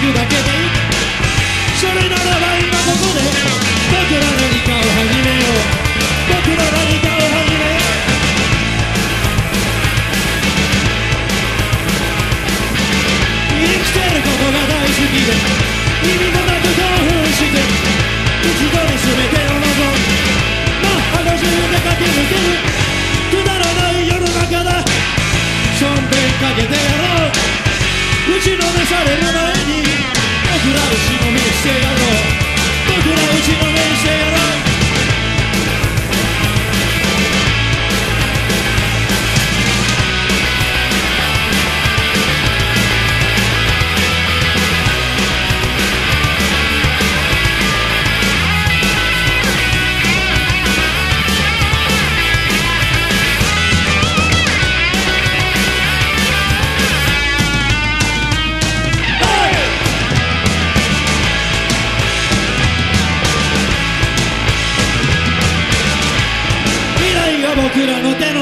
くだけでいいそれならば今ここで僕ら何かを始めよう僕ら何かを始めよう生きてることが大好きで意味もなく興奮して一度に。全てを望むマッハ50で駆け抜けるくだらない世の中だしょんべんかけてやろう打ちのめされる前に。僕らの手の